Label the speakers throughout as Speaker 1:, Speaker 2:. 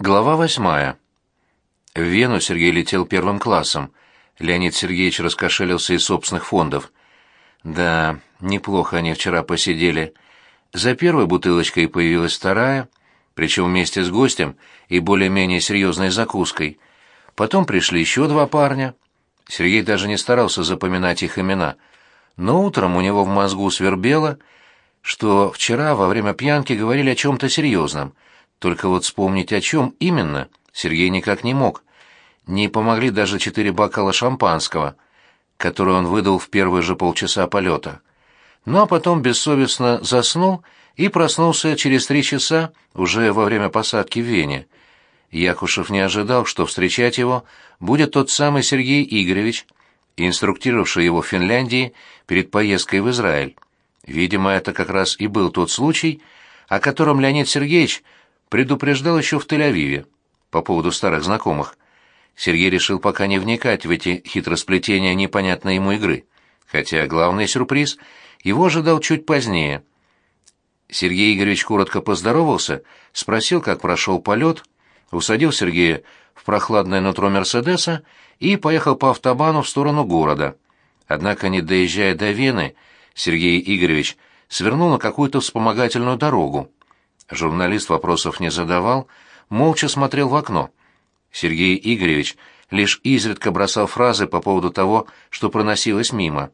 Speaker 1: Глава восьмая. В Вену Сергей летел первым классом. Леонид Сергеевич раскошелился из собственных фондов. Да, неплохо они вчера посидели. За первой бутылочкой появилась вторая, причем вместе с гостем и более-менее серьезной закуской. Потом пришли еще два парня. Сергей даже не старался запоминать их имена. Но утром у него в мозгу свербело, что вчера во время пьянки говорили о чем-то серьезном — только вот вспомнить о чем именно Сергей никак не мог. Не помогли даже четыре бокала шампанского, которые он выдал в первые же полчаса полета. Ну а потом бессовестно заснул и проснулся через три часа уже во время посадки в Вене. Якушев не ожидал, что встречать его будет тот самый Сергей Игоревич, инструктировавший его в Финляндии перед поездкой в Израиль. Видимо, это как раз и был тот случай, о котором Леонид Сергеевич предупреждал еще в Тель-Авиве по поводу старых знакомых. Сергей решил пока не вникать в эти хитросплетения непонятной ему игры, хотя главный сюрприз его ожидал чуть позднее. Сергей Игоревич коротко поздоровался, спросил, как прошел полет, усадил Сергея в прохладное нутро Мерседеса и поехал по автобану в сторону города. Однако, не доезжая до Вены, Сергей Игоревич свернул на какую-то вспомогательную дорогу. Журналист вопросов не задавал, молча смотрел в окно. Сергей Игоревич лишь изредка бросал фразы по поводу того, что проносилось мимо.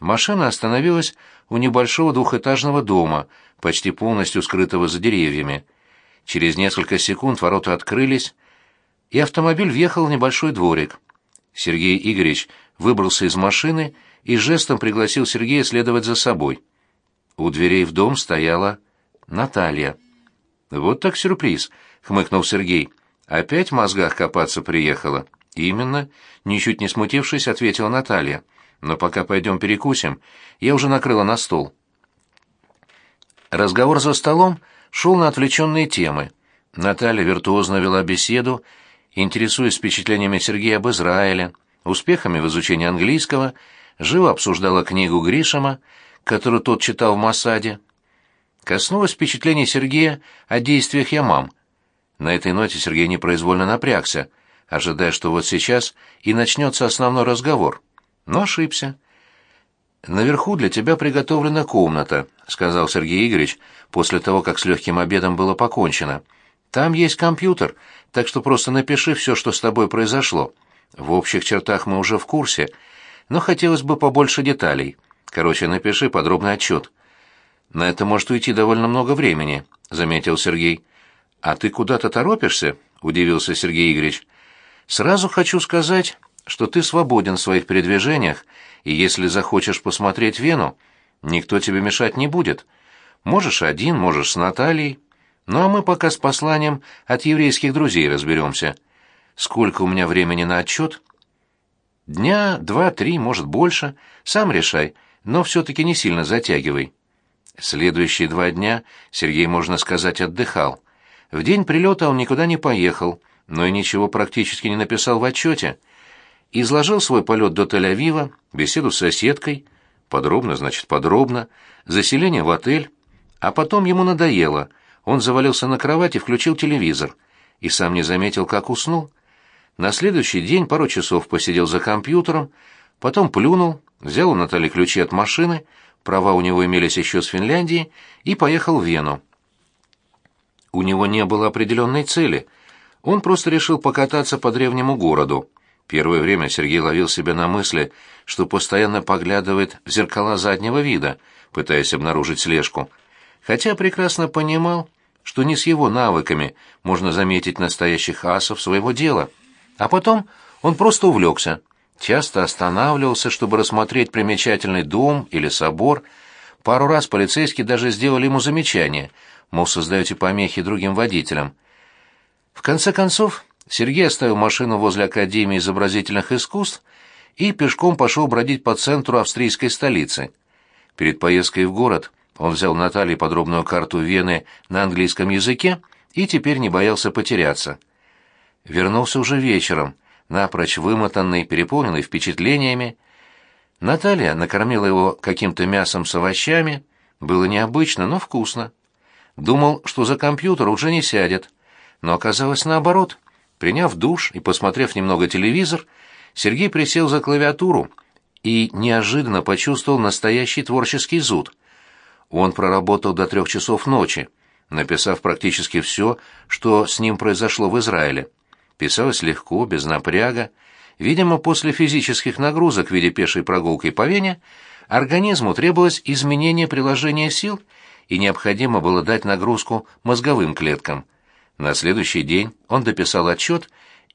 Speaker 1: Машина остановилась у небольшого двухэтажного дома, почти полностью скрытого за деревьями. Через несколько секунд ворота открылись, и автомобиль въехал в небольшой дворик. Сергей Игоревич выбрался из машины и жестом пригласил Сергея следовать за собой. У дверей в дом стояла Наталья. «Вот так сюрприз», — хмыкнул Сергей. «Опять в мозгах копаться приехала?» «Именно», — ничуть не смутившись, ответила Наталья. «Но пока пойдем перекусим, я уже накрыла на стол». Разговор за столом шел на отвлеченные темы. Наталья виртуозно вела беседу, интересуясь впечатлениями Сергея об Израиле, успехами в изучении английского, живо обсуждала книгу Гришема, которую тот читал в Масаде, Коснулось впечатлений Сергея о действиях Ямам. На этой ноте Сергей непроизвольно напрягся, ожидая, что вот сейчас и начнется основной разговор. Но ошибся. «Наверху для тебя приготовлена комната», — сказал Сергей Игоревич после того, как с легким обедом было покончено. «Там есть компьютер, так что просто напиши все, что с тобой произошло. В общих чертах мы уже в курсе, но хотелось бы побольше деталей. Короче, напиши подробный отчет». На это может уйти довольно много времени, заметил Сергей. А ты куда-то торопишься? удивился Сергей Игоревич. Сразу хочу сказать, что ты свободен в своих передвижениях, и если захочешь посмотреть Вену, никто тебе мешать не будет. Можешь один, можешь с Натальей. Ну а мы пока с посланием от еврейских друзей разберемся. Сколько у меня времени на отчет? Дня два-три, может, больше. Сам решай, но все-таки не сильно затягивай. Следующие два дня Сергей, можно сказать, отдыхал. В день прилета он никуда не поехал, но и ничего практически не написал в отчете. Изложил свой полет до Тель-Авива, беседу с соседкой, подробно, значит, подробно, заселение в отель, а потом ему надоело. Он завалился на кровать и включил телевизор, и сам не заметил, как уснул. На следующий день пару часов посидел за компьютером, потом плюнул, взял у Натальи ключи от машины, права у него имелись еще с Финляндии, и поехал в Вену. У него не было определенной цели. Он просто решил покататься по древнему городу. Первое время Сергей ловил себя на мысли, что постоянно поглядывает в зеркала заднего вида, пытаясь обнаружить слежку. Хотя прекрасно понимал, что не с его навыками можно заметить настоящих асов своего дела. А потом он просто увлекся часто останавливался, чтобы рассмотреть примечательный дом или собор. Пару раз полицейские даже сделали ему замечание, мол, создаете помехи другим водителям. В конце концов, Сергей оставил машину возле Академии изобразительных искусств и пешком пошел бродить по центру австрийской столицы. Перед поездкой в город он взял Наталье подробную карту Вены на английском языке и теперь не боялся потеряться. Вернулся уже вечером, напрочь вымотанный, переполненный впечатлениями. Наталья накормила его каким-то мясом с овощами. Было необычно, но вкусно. Думал, что за компьютер уже не сядет. но оказалось наоборот. Приняв душ и посмотрев немного телевизор, Сергей присел за клавиатуру и неожиданно почувствовал настоящий творческий зуд. Он проработал до трех часов ночи, написав практически все, что с ним произошло в Израиле. Писалось легко, без напряга. Видимо, после физических нагрузок в виде пешей прогулки по Вене организму требовалось изменение приложения сил, и необходимо было дать нагрузку мозговым клеткам. На следующий день он дописал отчет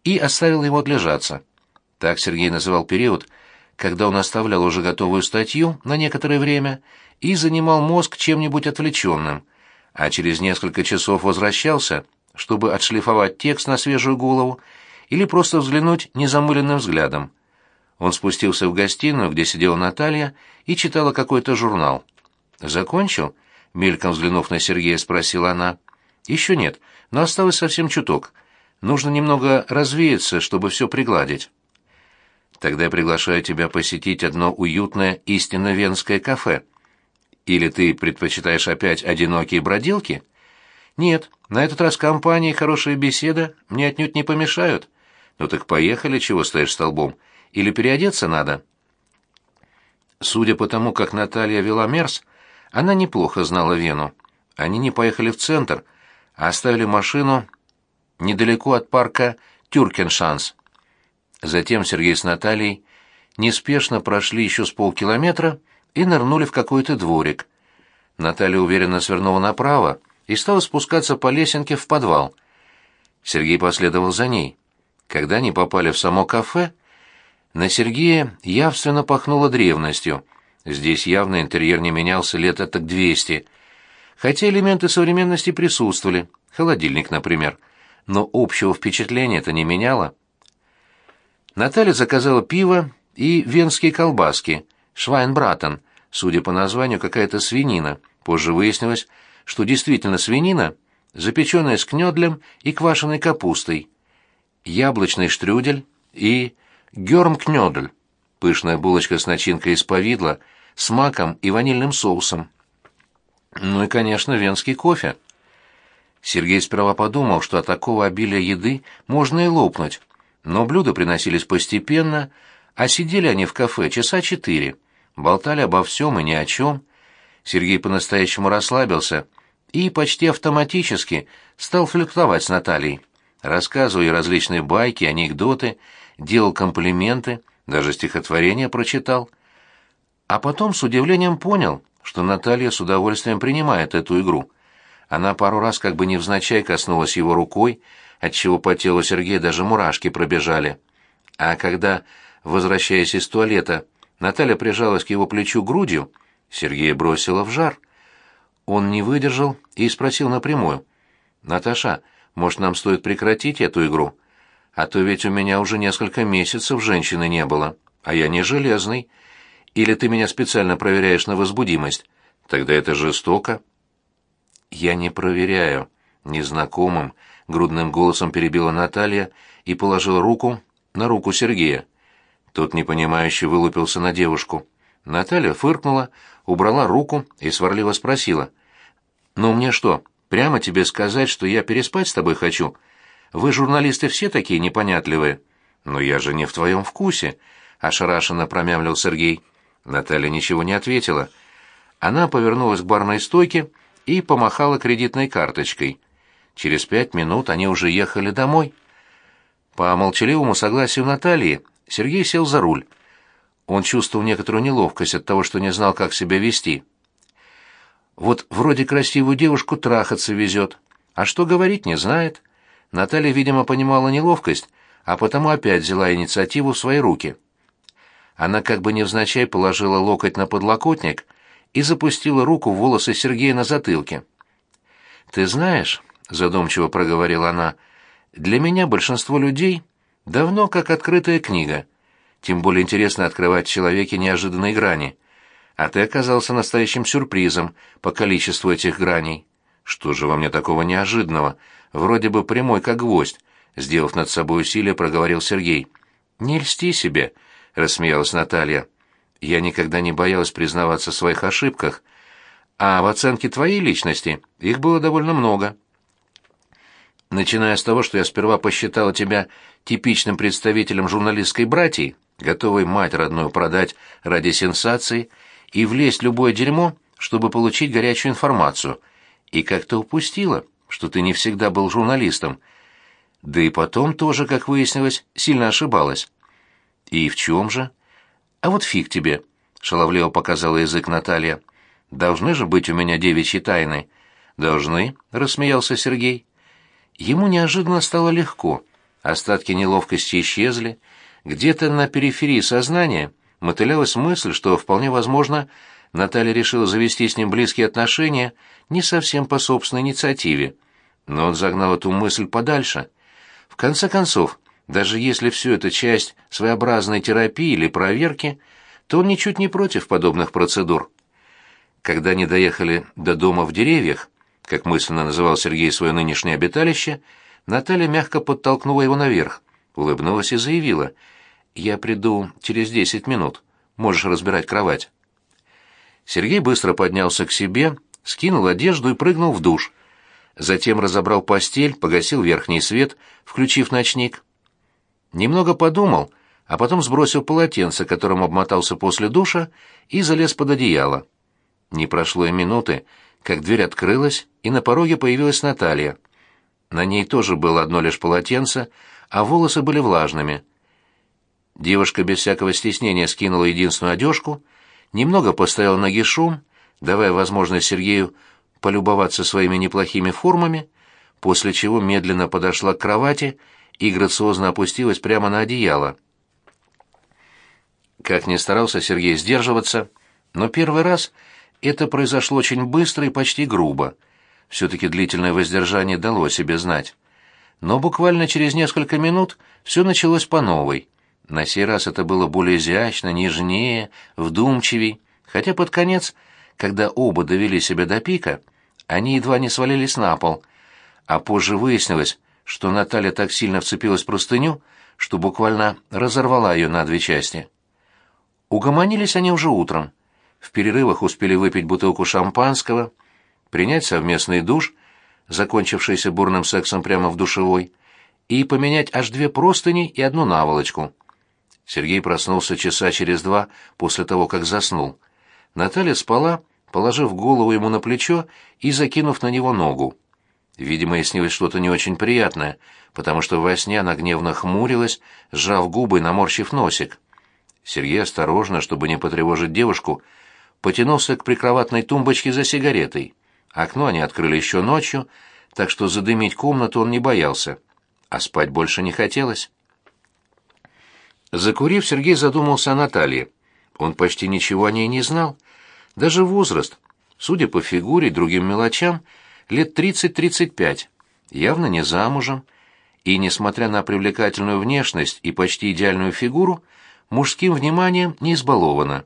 Speaker 1: и оставил его отлежаться. Так Сергей называл период, когда он оставлял уже готовую статью на некоторое время и занимал мозг чем-нибудь отвлеченным, а через несколько часов возвращался, чтобы отшлифовать текст на свежую голову или просто взглянуть незамыленным взглядом. Он спустился в гостиную, где сидела Наталья, и читала какой-то журнал. «Закончил?» — мельком взглянув на Сергея, спросила она. «Еще нет, но осталось совсем чуток. Нужно немного развеяться, чтобы все пригладить». Тогда я приглашаю тебя посетить одно уютное истинно венское кафе. Или ты предпочитаешь опять одинокие бродилки? Нет, на этот раз компания и хорошая беседа мне отнюдь не помешают. Ну так поехали, чего стоишь столбом? Или переодеться надо? Судя по тому, как Наталья вела Мерс, она неплохо знала Вену. Они не поехали в центр, а оставили машину недалеко от парка Тюркеншанс. Затем Сергей с Натальей неспешно прошли еще с полкилометра и нырнули в какой-то дворик. Наталья уверенно свернула направо и стала спускаться по лесенке в подвал. Сергей последовал за ней. Когда они попали в само кафе, на Сергея явственно пахнуло древностью. Здесь явно интерьер не менялся лет так двести. Хотя элементы современности присутствовали, холодильник, например, но общего впечатления это не меняло. Наталья заказала пиво и венские колбаски, швайнбратен, судя по названию, какая-то свинина. Позже выяснилось, что действительно свинина, запеченная с кнёдлем и квашеной капустой, яблочный штрюдель и гёрмкнёдль, пышная булочка с начинкой из повидла, с маком и ванильным соусом. Ну и, конечно, венский кофе. Сергей сперва подумал, что от такого обилия еды можно и лопнуть, но блюда приносились постепенно, а сидели они в кафе часа четыре, болтали обо всем и ни о чем. Сергей по-настоящему расслабился и почти автоматически стал флиртовать с Натальей, рассказывая различные байки, анекдоты, делал комплименты, даже стихотворение прочитал. А потом с удивлением понял, что Наталья с удовольствием принимает эту игру. Она пару раз как бы невзначай коснулась его рукой, отчего по телу Сергея даже мурашки пробежали. А когда, возвращаясь из туалета, Наталья прижалась к его плечу грудью, Сергея бросила в жар. Он не выдержал и спросил напрямую. «Наташа, может, нам стоит прекратить эту игру? А то ведь у меня уже несколько месяцев женщины не было, а я не железный. Или ты меня специально проверяешь на возбудимость? Тогда это жестоко». «Я не проверяю. Незнакомым, грудным голосом перебила Наталья и положила руку на руку Сергея. Тот непонимающе вылупился на девушку. Наталья фыркнула, убрала руку и сварливо спросила: "Ну мне что, прямо тебе сказать, что я переспать с тобой хочу? Вы журналисты все такие непонятливые". "Но я же не в твоем вкусе", ошарашенно промямлил Сергей. Наталья ничего не ответила. Она повернулась к барной стойке и помахала кредитной карточкой. Через пять минут они уже ехали домой. По молчаливому согласию Натальи Сергей сел за руль. Он чувствовал некоторую неловкость от того, что не знал, как себя вести. Вот вроде красивую девушку трахаться везет, а что говорить не знает. Наталья, видимо, понимала неловкость, а потому опять взяла инициативу в свои руки. Она как бы невзначай положила локоть на подлокотник и запустила руку в волосы Сергея на затылке. «Ты знаешь, — задумчиво проговорила она, — «для меня большинство людей давно как открытая книга. Тем более интересно открывать в человеке неожиданные грани. А ты оказался настоящим сюрпризом по количеству этих граней. Что же во мне такого неожиданного? Вроде бы прямой как гвоздь», — сделав над собой усилие, проговорил Сергей. «Не льсти себе», — рассмеялась Наталья. «Я никогда не боялась признаваться в своих ошибках, а в оценке твоей личности их было довольно много». начиная с того, что я сперва посчитала тебя типичным представителем журналистской братьи, готовой мать родную продать ради сенсации и влезть в любое дерьмо, чтобы получить горячую информацию, и как-то упустила, что ты не всегда был журналистом. Да и потом тоже, как выяснилось, сильно ошибалась. И в чем же? А вот фиг тебе, шаловливо показала язык Наталья. Должны же быть у меня девичьи тайны. Должны, рассмеялся Сергей. Ему неожиданно стало легко. Остатки неловкости исчезли. Где-то на периферии сознания мотылялась мысль, что вполне возможно, Наталья решила завести с ним близкие отношения не совсем по собственной инициативе. Но он загнал эту мысль подальше. В конце концов, даже если все это часть своеобразной терапии или проверки, то он ничуть не против подобных процедур. Когда они доехали до дома в деревьях, как мысленно называл Сергей свое нынешнее обиталище, Наталья мягко подтолкнула его наверх, улыбнулась и заявила, «Я приду через десять минут, можешь разбирать кровать». Сергей быстро поднялся к себе, скинул одежду и прыгнул в душ. Затем разобрал постель, погасил верхний свет, включив ночник. Немного подумал, а потом сбросил полотенце, которым обмотался после душа, и залез под одеяло. Не прошло и минуты, как дверь открылась, и на пороге появилась Наталья. На ней тоже было одно лишь полотенце, а волосы были влажными. Девушка без всякого стеснения скинула единственную одежку, немного поставила нагишом, давая возможность Сергею полюбоваться своими неплохими формами, после чего медленно подошла к кровати и грациозно опустилась прямо на одеяло. Как ни старался Сергей сдерживаться, но первый раз это произошло очень быстро и почти грубо. Все-таки длительное воздержание дало о себе знать. Но буквально через несколько минут все началось по новой. На сей раз это было более изящно, нежнее, вдумчивей, хотя под конец, когда оба довели себя до пика, они едва не свалились на пол, а позже выяснилось, что Наталья так сильно вцепилась в простыню, что буквально разорвала ее на две части. Угомонились они уже утром. В перерывах успели выпить бутылку шампанского, принять совместный душ, закончившийся бурным сексом прямо в душевой, и поменять аж две простыни и одну наволочку. Сергей проснулся часа через два после того, как заснул. Наталья спала, положив голову ему на плечо и закинув на него ногу. Видимо, ей снилось что-то не очень приятное, потому что во сне она гневно хмурилась, сжав губы и наморщив носик. Сергей осторожно, чтобы не потревожить девушку, потянулся к прикроватной тумбочке за сигаретой. Окно они открыли еще ночью, так что задымить комнату он не боялся, а спать больше не хотелось. Закурив, Сергей задумался о Наталье. Он почти ничего о ней не знал. Даже возраст, судя по фигуре и другим мелочам, лет 30-35, явно не замужем, и, несмотря на привлекательную внешность и почти идеальную фигуру, мужским вниманием не избалована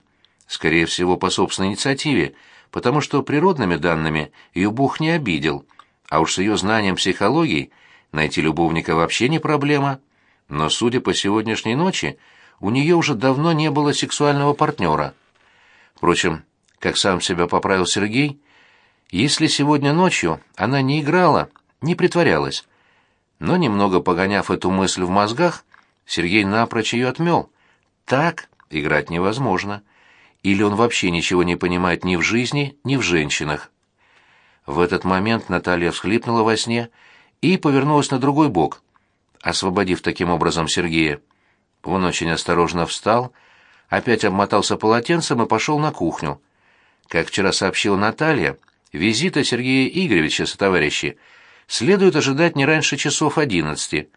Speaker 1: скорее всего, по собственной инициативе, потому что природными данными ее Бог не обидел, а уж с ее знанием психологии найти любовника вообще не проблема. Но, судя по сегодняшней ночи, у нее уже давно не было сексуального партнера. Впрочем, как сам себя поправил Сергей, если сегодня ночью она не играла, не притворялась. Но немного погоняв эту мысль в мозгах, Сергей напрочь ее отмел. Так играть невозможно или он вообще ничего не понимает ни в жизни, ни в женщинах. В этот момент Наталья всхлипнула во сне и повернулась на другой бок, освободив таким образом Сергея. Он очень осторожно встал, опять обмотался полотенцем и пошел на кухню. Как вчера сообщила Наталья, визита Сергея Игоревича со товарищи следует ожидать не раньше часов одиннадцати,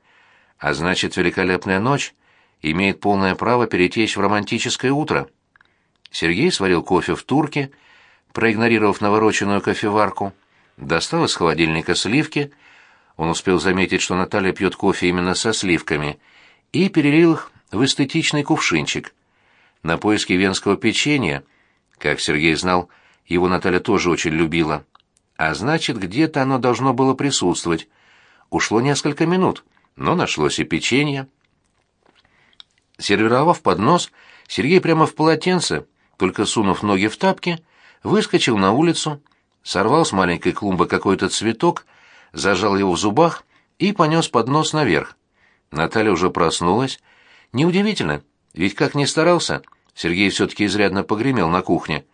Speaker 1: а значит, великолепная ночь имеет полное право перетечь в романтическое утро. Сергей сварил кофе в турке, проигнорировав навороченную кофеварку, достал из холодильника сливки, он успел заметить, что Наталья пьет кофе именно со сливками, и перелил их в эстетичный кувшинчик. На поиски венского печенья, как Сергей знал, его Наталья тоже очень любила. А значит, где-то оно должно было присутствовать. Ушло несколько минут, но нашлось и печенье. Сервировав поднос, Сергей прямо в полотенце только сунув ноги в тапки, выскочил на улицу, сорвал с маленькой клумбы какой-то цветок, зажал его в зубах и понес поднос наверх. Наталья уже проснулась. Неудивительно, ведь как ни старался, Сергей все-таки изрядно погремел на кухне.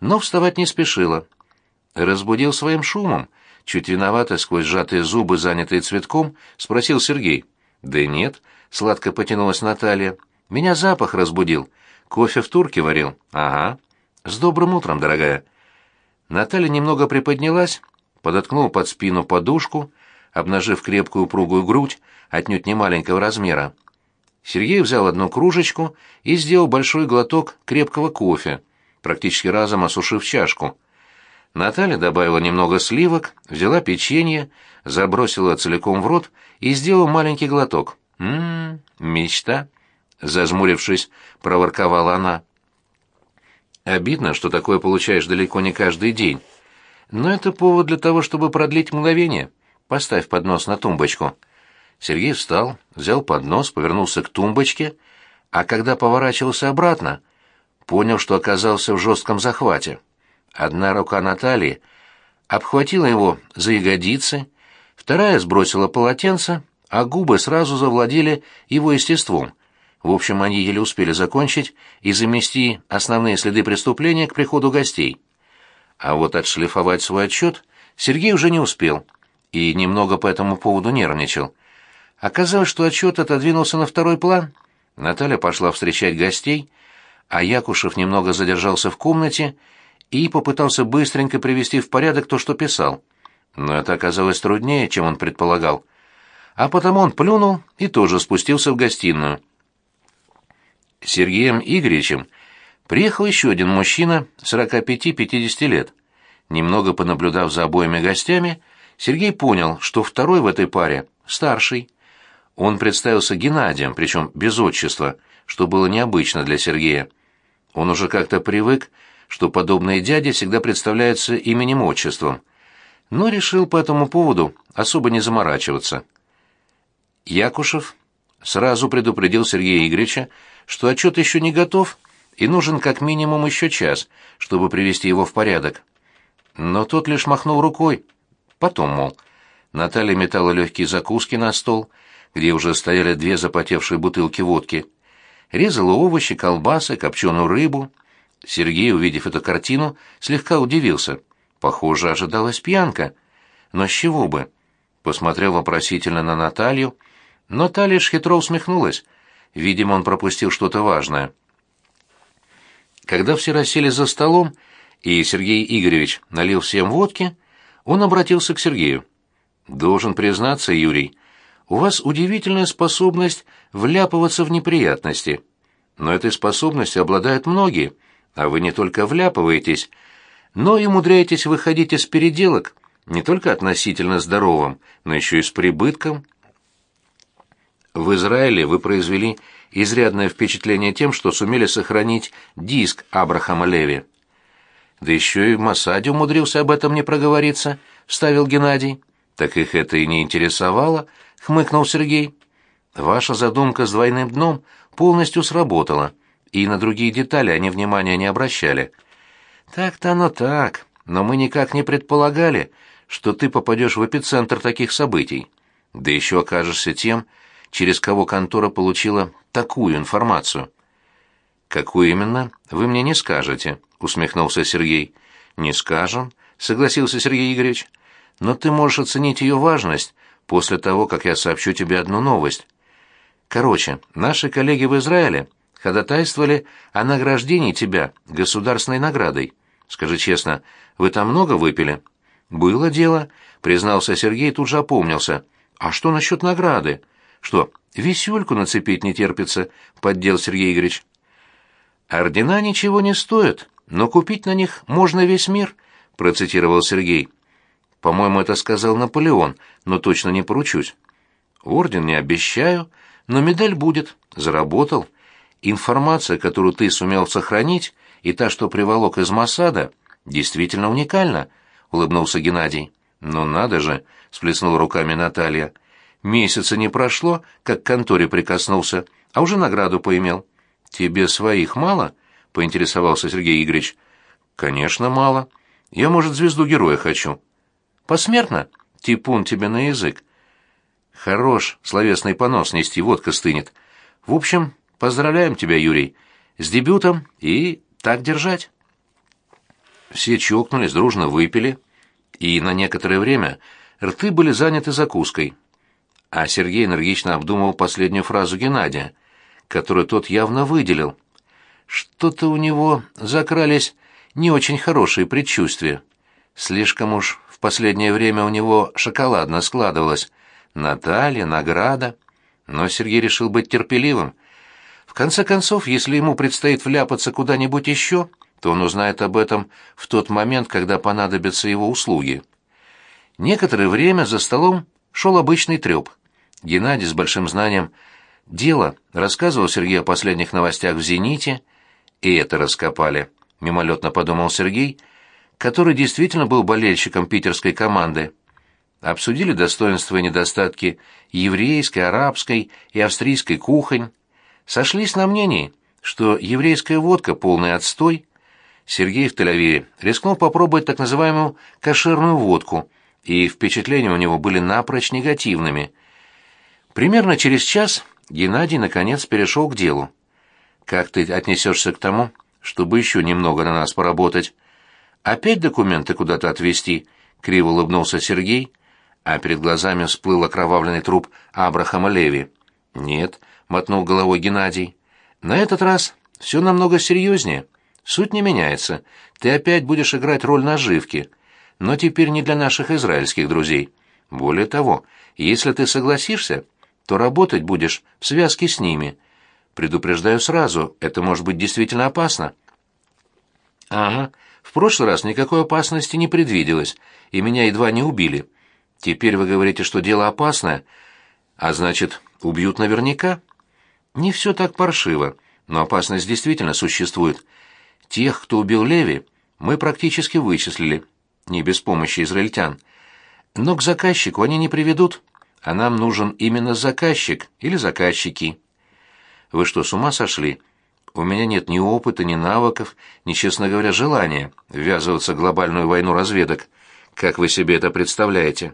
Speaker 1: Но вставать не спешила. Разбудил своим шумом. Чуть виновато, сквозь сжатые зубы, занятые цветком, спросил Сергей. «Да нет», — сладко потянулась Наталья. «Меня запах разбудил. Кофе в турке варил?» «Ага». «С добрым утром, дорогая». Наталья немного приподнялась, подоткнула под спину подушку, обнажив крепкую упругую грудь, отнюдь не маленького размера. Сергей взял одну кружечку и сделал большой глоток крепкого кофе, практически разом осушив чашку. Наталья добавила немного сливок, взяла печенье, забросила целиком в рот и сделала маленький глоток. «М-м, мечта!» — зажмурившись, проворковала она. «Обидно, что такое получаешь далеко не каждый день. Но это повод для того, чтобы продлить мгновение. Поставь поднос на тумбочку». Сергей встал, взял поднос, повернулся к тумбочке, а когда поворачивался обратно, понял, что оказался в жестком захвате. Одна рука Натальи обхватила его за ягодицы, вторая сбросила полотенце, а губы сразу завладели его естеством. В общем, они еле успели закончить и замести основные следы преступления к приходу гостей. А вот отшлифовать свой отчет Сергей уже не успел и немного по этому поводу нервничал. Оказалось, что отчет отодвинулся на второй план. Наталья пошла встречать гостей, а Якушев немного задержался в комнате и попытался быстренько привести в порядок то, что писал. Но это оказалось труднее, чем он предполагал. А потому он плюнул и тоже спустился в гостиную. Сергеем Игоревичем приехал еще один мужчина 45-50 лет. Немного понаблюдав за обоими гостями, Сергей понял, что второй в этой паре — старший. Он представился Геннадием, причем без отчества, что было необычно для Сергея. Он уже как-то привык, что подобные дяди всегда представляются именем-отчеством, но решил по этому поводу особо не заморачиваться. Якушев сразу предупредил Сергея Игоревича, что отчет еще не готов и нужен как минимум еще час, чтобы привести его в порядок. Но тот лишь махнул рукой. Потом, мол, Наталья метала легкие закуски на стол — где уже стояли две запотевшие бутылки водки. Резала овощи, колбасы, копченую рыбу. Сергей, увидев эту картину, слегка удивился. Похоже, ожидалась пьянка. Но с чего бы? Посмотрел вопросительно на Наталью, но та лишь хитро усмехнулась. Видимо, он пропустил что-то важное. Когда все расселись за столом, и Сергей Игоревич налил всем водки, он обратился к Сергею. «Должен признаться, Юрий, у вас удивительная способность вляпываться в неприятности. Но этой способностью обладают многие, а вы не только вляпываетесь, но и умудряетесь выходить из переделок не только относительно здоровым, но еще и с прибытком. В Израиле вы произвели изрядное впечатление тем, что сумели сохранить диск Абрахама Леви. Да еще и в Масаде умудрился об этом не проговориться, вставил Геннадий. Так их это и не интересовало, хмыкнул Сергей. Ваша задумка с двойным дном полностью сработала, и на другие детали они внимания не обращали. Так-то оно так, но мы никак не предполагали, что ты попадешь в эпицентр таких событий. Да еще окажешься тем, через кого контора получила такую информацию. Какую именно, вы мне не скажете, усмехнулся Сергей. Не скажем, согласился Сергей Игоревич. Но ты можешь оценить ее важность после того, как я сообщу тебе одну новость. Короче, наши коллеги в Израиле ходатайствовали о награждении тебя государственной наградой. Скажи честно, вы там много выпили? Было дело, признался Сергей тут же опомнился. А что насчет награды? Что, висюльку нацепить не терпится, поддел Сергей Игоревич. Ордена ничего не стоят, но купить на них можно весь мир, процитировал Сергей. По-моему, это сказал Наполеон, но точно не поручусь. Орден не обещаю, но медаль будет. Заработал. Информация, которую ты сумел сохранить, и та, что приволок из Масада, действительно уникальна, улыбнулся Геннадий. Ну надо же, сплеснула руками Наталья. Месяца не прошло, как к конторе прикоснулся, а уже награду поимел. Тебе своих мало? поинтересовался Сергей Игоревич. Конечно, мало. Я, может, звезду героя хочу. Посмертно? Типун тебе на язык. Хорош словесный понос нести, водка стынет. В общем, поздравляем тебя, Юрий, с дебютом и так держать. Все чокнулись, дружно выпили, и на некоторое время рты были заняты закуской. А Сергей энергично обдумывал последнюю фразу Геннадия, которую тот явно выделил. Что-то у него закрались не очень хорошие предчувствия. Слишком уж в последнее время у него шоколадно складывалось. Наталья, награда. Но Сергей решил быть терпеливым. В конце концов, если ему предстоит вляпаться куда-нибудь еще, то он узнает об этом в тот момент, когда понадобятся его услуги. Некоторое время за столом шел обычный треп. Геннадий с большим знанием дела рассказывал Сергею о последних новостях в «Зените», и это раскопали, мимолетно подумал Сергей, который действительно был болельщиком питерской команды. Обсудили достоинства и недостатки еврейской, арабской и австрийской кухонь, сошлись на мнении, что еврейская водка полный отстой. Сергей в Тель-Авиве рискнул попробовать так называемую кошерную водку, и впечатления у него были напрочь негативными. Примерно через час Геннадий наконец перешел к делу. «Как ты отнесешься к тому, чтобы еще немного на нас поработать? Опять документы куда-то отвезти?» — криво улыбнулся Сергей, а перед глазами всплыл окровавленный труп Абрахама Леви. «Нет», — мотнул головой Геннадий. «На этот раз все намного серьезнее. Суть не меняется. Ты опять будешь играть роль наживки, но теперь не для наших израильских друзей. Более того, если ты согласишься, то работать будешь в связке с ними. Предупреждаю сразу, это может быть действительно опасно». «Ага, в прошлый раз никакой опасности не предвиделось, и меня едва не убили. Теперь вы говорите, что дело опасное, а значит, убьют наверняка?» Не все так паршиво, но опасность действительно существует. Тех, кто убил Леви, мы практически вычислили, не без помощи израильтян. Но к заказчику они не приведут, а нам нужен именно заказчик или заказчики. Вы что, с ума сошли? У меня нет ни опыта, ни навыков, ни, честно говоря, желания ввязываться в глобальную войну разведок. Как вы себе это представляете?